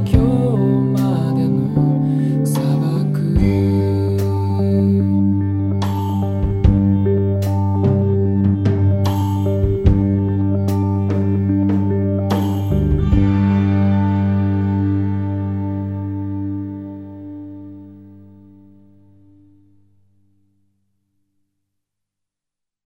que o